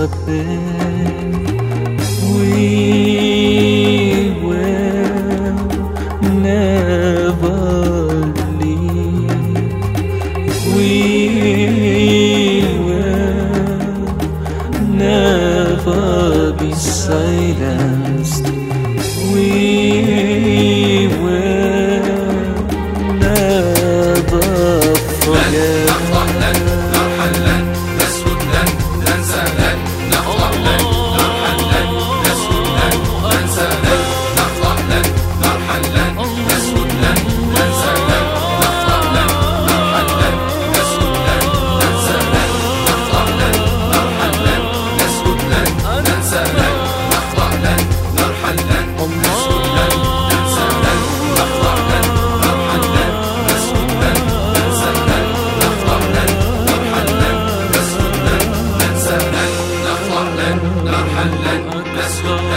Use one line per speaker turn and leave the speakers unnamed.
thập we will never leave we will never be silenced we will never forget رحلا مرحلا تسلم